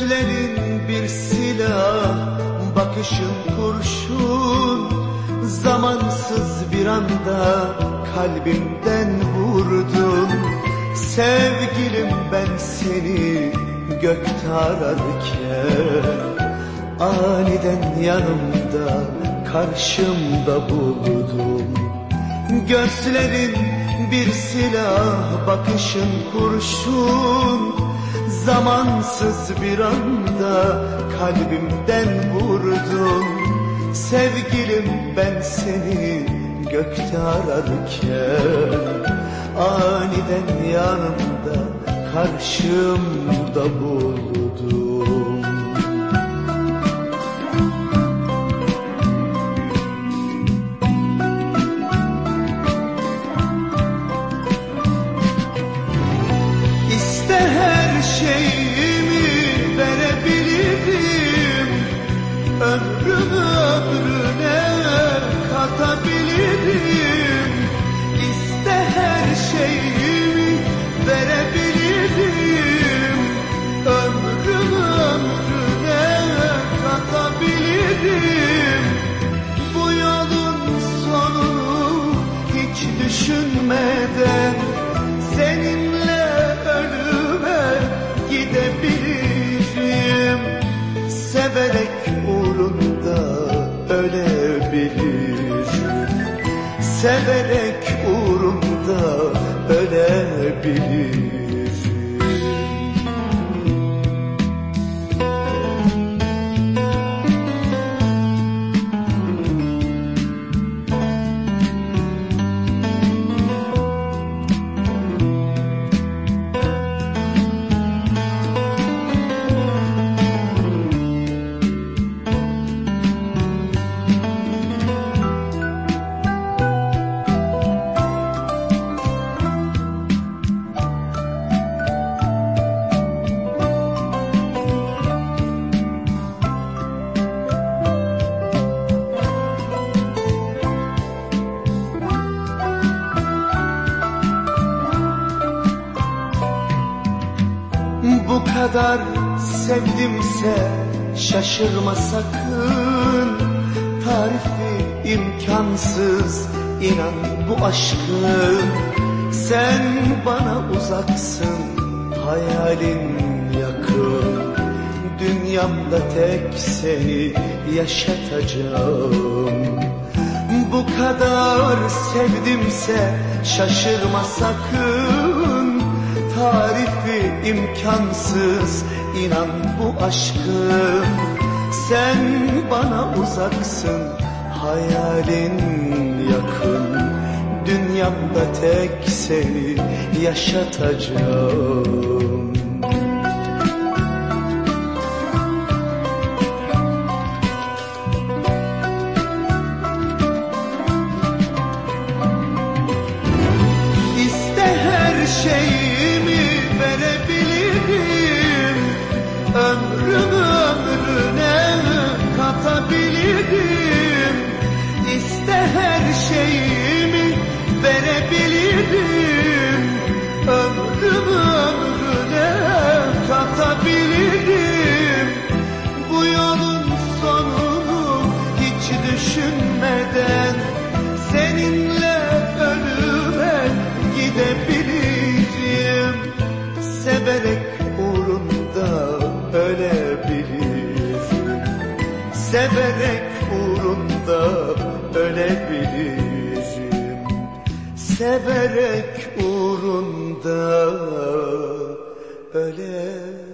Gözlerin bir silah, bakışın kurşun. Zamansız bir anda kalbimden vurdun. Sevgilim ben seni gökte ararken Aniden yanımda karşımda buldum Gözlerin bir silah, bakışın kurşun Zamansız bir anda kalbimden vurdun. Sevgilim ben seni gökte ararken Aniden yanımda karşımda buldum Ömrümü ömrüne katabilirim. İste her şeyimi ölebilirim Severek uğrunda ölebilirim kadar sevdimse şaşırma sakın. Tarifi imkansız inan bu aşkın. Sen bana uzaksın hayalin yakın. Dünyamda tek seni yaşatacağım. Bu kadar sevdimse şaşırma sakın Tarifi imkansız. İnan bu aşkın Sen bana uzaksın. Hayalin yakın Dünyamda tek seni yaşatacağım Severek uğrunda ölebilirim Severek uğrunda ölebilirim